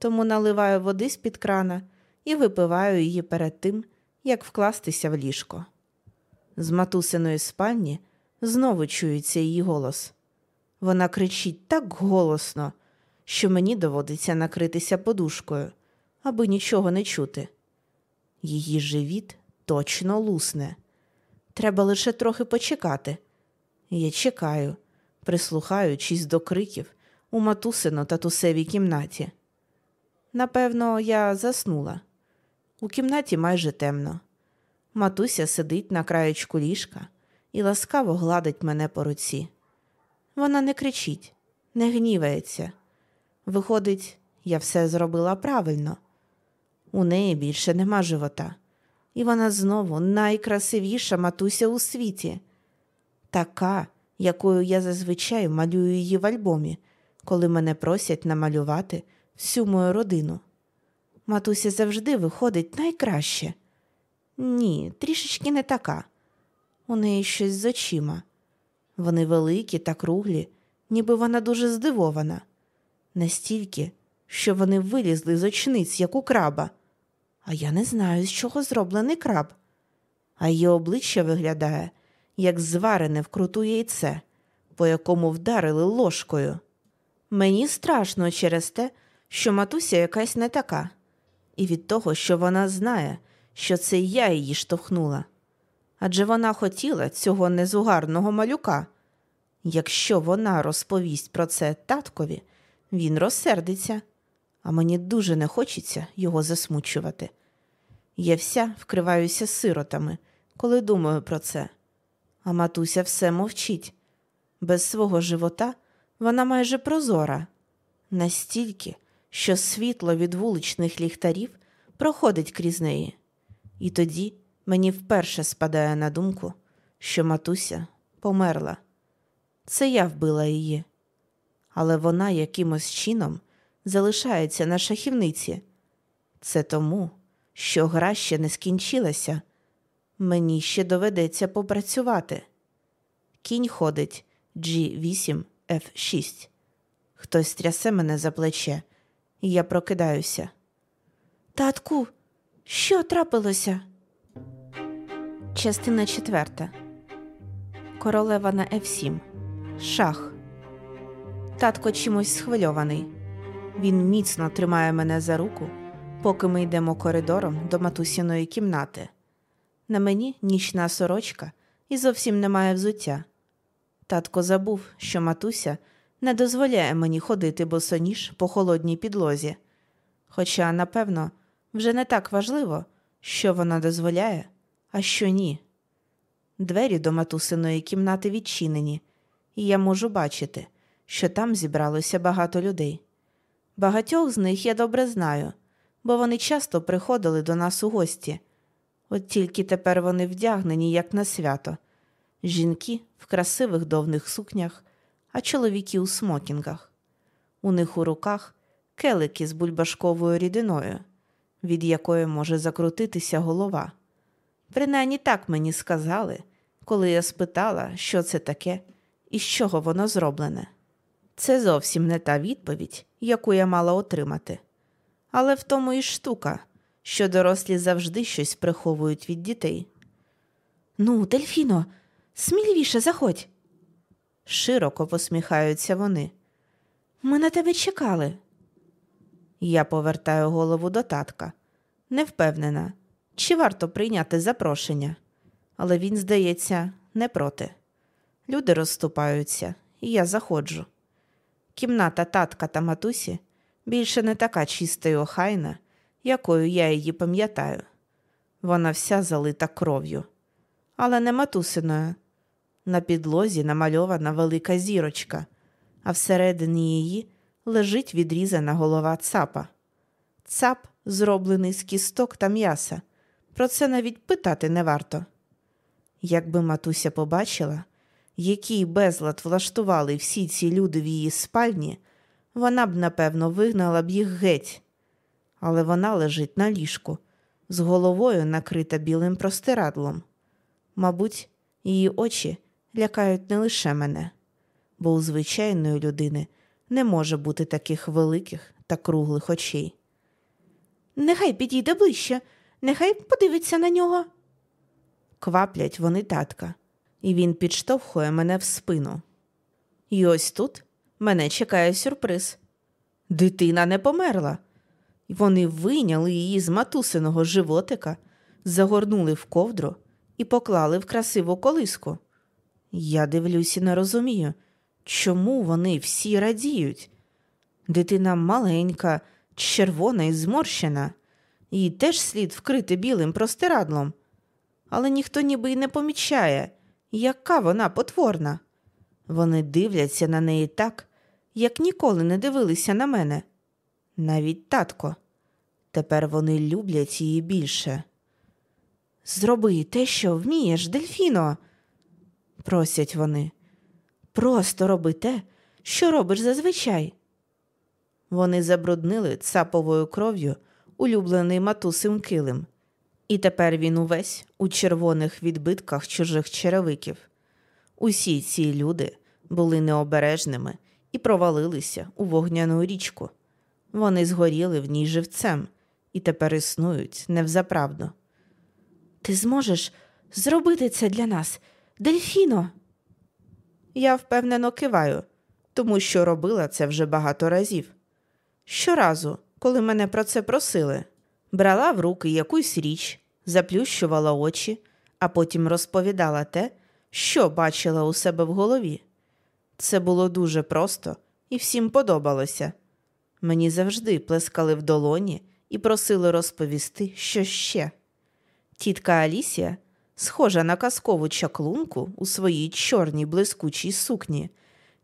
тому наливаю води з-під крана і випиваю її перед тим, як вкластися в ліжко. З матусиної спальні знову чується її голос. Вона кричить так голосно, що мені доводиться накритися подушкою, аби нічого не чути. Її живіт точно лусне. Треба лише трохи почекати. Я чекаю, прислухаючись до криків у матусино татусевій кімнаті. Напевно, я заснула. У кімнаті майже темно. Матуся сидить на краєчку ліжка і ласкаво гладить мене по руці. Вона не кричить, не гнівається. Виходить, я все зробила правильно. У неї більше нема живота, і вона знову найкрасивіша матуся у світі, така, якою я зазвичай малюю її в альбомі, коли мене просять намалювати всю мою родину. Матуся завжди виходить найкраще. Ні, трішечки не така. У неї щось з очима. Вони великі та круглі, ніби вона дуже здивована, настільки, що вони вилізли з очниць, як у краба. А я не знаю, з чого зроблений краб. А її обличчя виглядає, як зварене вкруту яйце, по якому вдарили ложкою. Мені страшно через те, що матуся якась не така, і від того, що вона знає, що це я її штовхнула. Адже вона хотіла цього незугарного малюка. Якщо вона розповість про це таткові, він розсердиться, а мені дуже не хочеться його засмучувати. Я вся вкриваюся сиротами, коли думаю про це. А матуся все мовчить. Без свого живота вона майже прозора, настільки, що світло від вуличних ліхтарів проходить крізь неї. І тоді мені вперше спадає на думку, що матуся померла. Це я вбила її, але вона якимось чином залишається на шахівниці. Це тому, що гра ще не скінчилася. Мені ще доведеться попрацювати. Кінь ходить G8 F6. Хтось трясе мене за плече, я прокидаюся. Татку, що трапилося? Частина четверта. Королева на F7. Шах. Татко чимось схвильований. Він міцно тримає мене за руку, поки ми йдемо коридором до матусіної кімнати. На мені нічна сорочка і зовсім немає взуття. Татко забув, що матуся не дозволяє мені ходити босоніж по холодній підлозі. Хоча, напевно, вже не так важливо, що вона дозволяє, а що ні. Двері до матусиної кімнати відчинені, і я можу бачити, що там зібралося багато людей. Багатьох з них я добре знаю, бо вони часто приходили до нас у гості. От тільки тепер вони вдягнені, як на свято, жінки в красивих довних сукнях, а чоловіки у смокінгах. У них у руках келики з бульбашковою рідиною, від якої може закрутитися голова. Принаймні так мені сказали, коли я спитала, що це таке і з чого воно зроблене. Це зовсім не та відповідь, яку я мала отримати. Але в тому і штука, що дорослі завжди щось приховують від дітей. Ну, Дельфіно, сміливіше заходь. Широко посміхаються вони. Ми на тебе чекали. Я повертаю голову до татка, не впевнена, чи варто прийняти запрошення, але він, здається, не проти. Люди розступаються, і я заходжу. Кімната татка та матусі більше не така чиста й охайна, якою я її пам'ятаю. Вона вся залита кров'ю, але не матусиною. На підлозі намальована велика зірочка, а всередині її лежить відрізана голова цапа. Цап зроблений з кісток та м'яса. Про це навіть питати не варто. Якби матуся побачила, який безлад влаштували всі ці люди в її спальні, вона б, напевно, вигнала б їх геть. Але вона лежить на ліжку, з головою накрита білим простирадлом. Мабуть, її очі лякають не лише мене, бо у звичайної людини не може бути таких великих та круглих очей. Нехай підійде ближче, нехай подивиться на нього. Кваплять вони татка, і він підштовхує мене в спину. І ось тут мене чекає сюрприз. Дитина не померла. Вони вийняли її з матусиного животика, загорнули в ковдру і поклали в красиву колиску. Я дивлюсь і не розумію, чому вони всі радіють. Дитина маленька, червона і зморщена, її теж слід вкрити білим простирадлом. Але ніхто ніби й не помічає, яка вона потворна. Вони дивляться на неї так, як ніколи не дивилися на мене. Навіть татко. Тепер вони люблять її більше. Зроби те, що вмієш, Дельфіно, просять вони. Просто роби те, що робиш зазвичай. Вони забруднили цаповою кров'ю улюблений матусим килим, і тепер він увесь у червоних відбитках чужих черевиків. Усі ці люди були необережними і провалилися у вогняну річку. Вони згоріли в ній живцем і тепер існують невзаправду. Ти зможеш зробити це для нас, Дельфіно? Я впевнено киваю, тому що робила це вже багато разів. Щоразу, коли мене про це просили, брала в руки якусь річ, заплющувала очі, а потім розповідала те, що бачила у себе в голові. Це було дуже просто і всім подобалося. Мені завжди плескали в долоні і просили розповісти, що ще. Тітка Алісія, схожа на казкову чаклунку у своїй чорній блискучій сукні,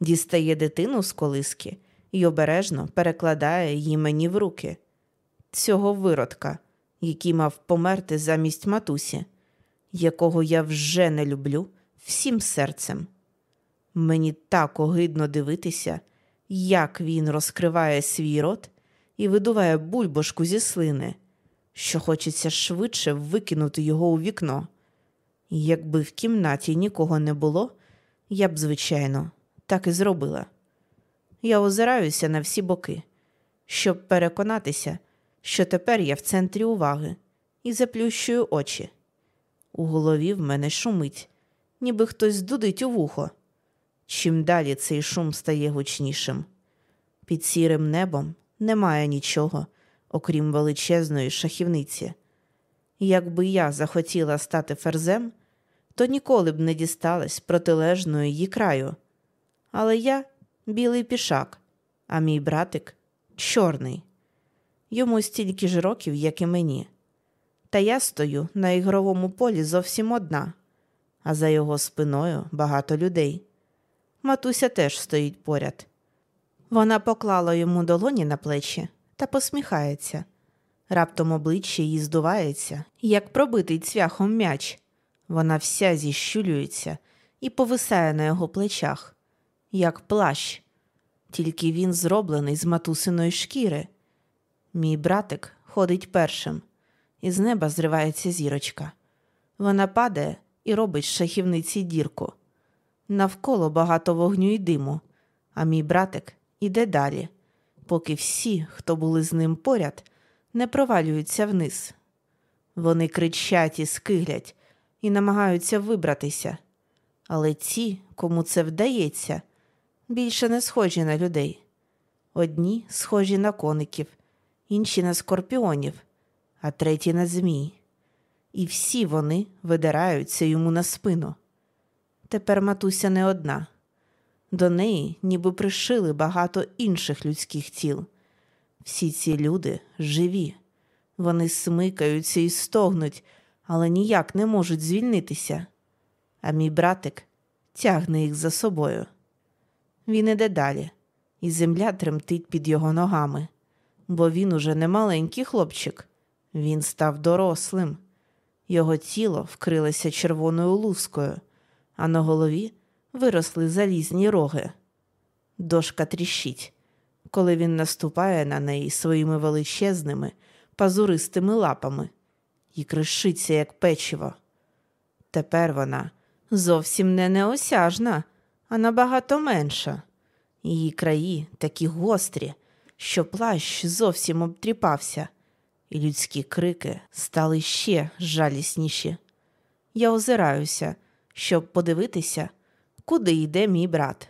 дістає дитину з колиски і обережно перекладає її мені в руки. Цього виродка, який мав померти замість матусі, якого я вже не люблю всім серцем. Мені так огидно дивитися, як він розкриває свій рот і видуває бульбашку зі слини, що хочеться швидше викинути його у вікно. Якби в кімнаті нікого не було, я б, звичайно, так і зробила. Я озираюся на всі боки, щоб переконатися, що тепер я в центрі уваги і заплющую очі. У голові в мене шумить, ніби хтось дудить у вухо. Чим далі цей шум стає гучнішим. Під сірим небом немає нічого, окрім величезної шахівниці. Якби я захотіла стати ферзем, то ніколи б не дісталась протилежної її краю. Але я білий пішак, а мій братик чорний. Йому стільки ж років, як і мені. Та я стою на ігровому полі зовсім одна, а за його спиною багато людей. Матуся теж стоїть поряд. Вона поклала йому долоні на плечі та посміхається. Раптом обличчя її здувається, як пробитий цвяхом м'яч. Вона вся зіщулюється і повисає на його плечах, як плащ, тільки він зроблений з матусиної шкіри. Мій братик ходить першим, і з неба зривається зірочка. Вона падає і робить шахівниці дірку. Навколо багато вогню і диму, а мій братик іде далі, поки всі, хто були з ним поряд, не провалюються вниз. Вони кричать і скиглять і намагаються вибратися, але ті, кому це вдається, більше не схожі на людей. Одні схожі на коників, інші на скорпіонів, а треті на змій. І всі вони видираються йому на спину. Тепер матуся не одна. До неї ніби пришили багато інших людських тіл. Всі ці люди живі, вони смикаються і стогнуть, але ніяк не можуть звільнитися. А мій братик тягне їх за собою. Він іде далі, і земля тремтить під його ногами, бо він уже не маленький хлопчик, він став дорослим. Його тіло вкрилося червоною лускою, а на голові виросли залізні роги. Дошка тріщить, коли він наступає на неї своїми величезними, пазуристими лапами і кришиться, як печиво. Тепер вона зовсім не неосяжна, а набагато менша. Її краї такі гострі, що плащ зовсім обтріпався, і людські крики стали ще жалісніші. Я озираюся, щоб подивитися, куди йде мій брат,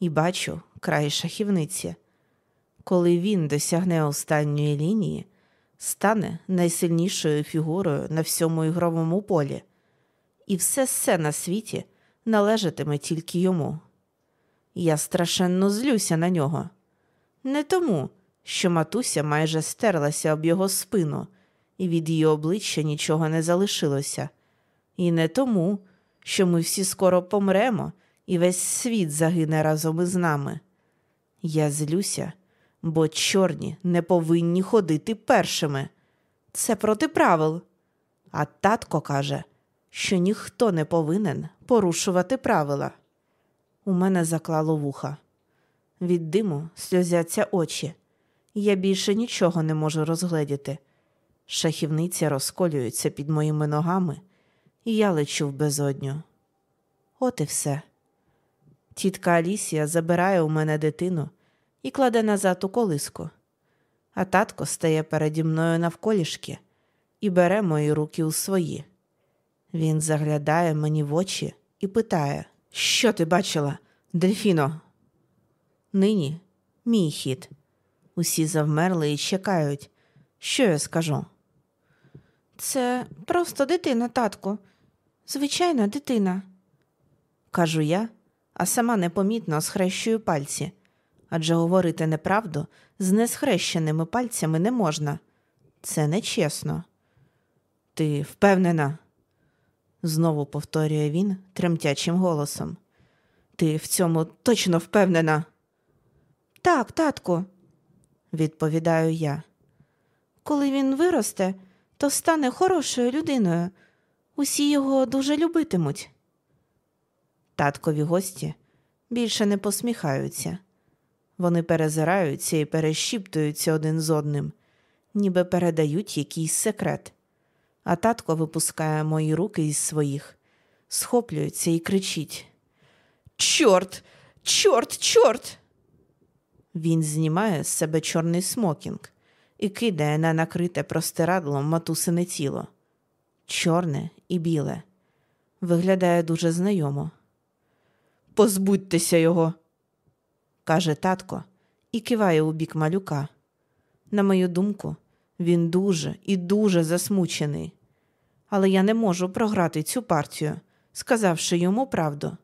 і бачу край шахівниці. Коли він досягне останньої лінії, стане найсильнішою фігурою на всьому ігровому полі, і все все на світі належатиме тільки йому. Я страшенно злюся на нього. Не тому, що матуся майже стерлася об його спину, і від її обличчя нічого не залишилося, і не тому, що ми всі скоро помремо, і весь світ загине разом із нами. Я злюся, бо чорні не повинні ходити першими. Це проти правил. А татко каже, що ніхто не повинен порушувати правила. У мене заклало вуха. Від диму сльозяться очі. Я більше нічого не можу розгледіти. Шахівниця розколюється під моїми ногами, і я лечу в безодню. От і все. Тітка Алісія забирає у мене дитину і кладе назад у колиску, а татко стає переді мною навколішки і бере мої руки у свої. Він заглядає мені в очі і питає: Що ти бачила, дельфіно? Нині мій хід. Усі завмерли і чекають. Що я скажу? Це просто дитина, татку. Звичайна дитина, кажу я, а сама непомітно схрещую пальці, адже говорити неправду з несхрещеними пальцями не можна. Це нечесно. Ти впевнена? знову повторює він тремтячим голосом. Ти в цьому точно впевнена? Так, татку, відповідаю я. Коли він виросте, то стане хорошою людиною. Усі його дуже любитимуть. Таткові гості більше не посміхаються. Вони перезираються і перешіптуються один з одним, ніби передають якийсь секрет. А татко випускає мої руки із своїх, схоплюється і кричить: Чорт, чорт, чорт! Він знімає з себе чорний смокінг і кидає на накрите простирадлом матусине тіло. Чорне і біле. Виглядає дуже знайомо. Позбудьтеся його, каже татко і киває у бік малюка. На мою думку, він дуже і дуже засмучений. Але я не можу програти цю партію, сказавши йому правду.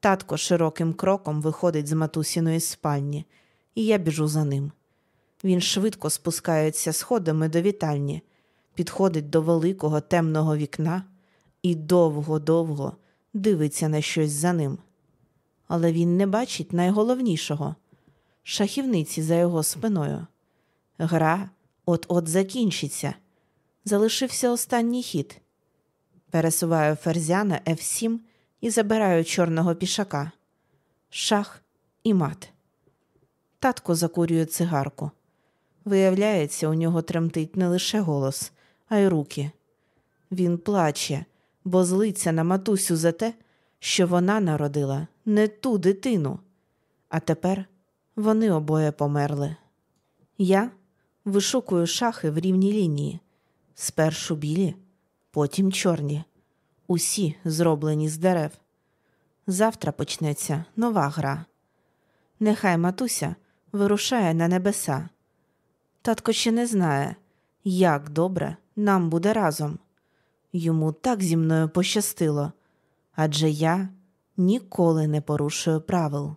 Татко широким кроком виходить з матусіної спальні, і я біжу за ним. Він швидко спускається сходами до вітальні, підходить до великого темного вікна і довго-довго дивиться на щось за ним. Але він не бачить найголовнішого шахівниці за його спиною. Гра от-от закінчиться. Залишився останній хід. Пересуваю ферзя на F7 і забираю чорного пішака. Шах і мат. Татко закурює цигарку. Виявляється, у нього тремтить не лише голос, а й руки. Він плаче, бо злиться на матусю за те, що вона народила не ту дитину. А тепер вони обоє померли. Я вишукую шахи в рівній лінії. Спершу білі, потім чорні, усі зроблені з дерев. Завтра почнеться нова гра. Нехай матуся вирушає на небеса. Татко ще не знає, як добре нам буде разом. Йому так зі мною пощастило, адже я ніколи не порушую правил.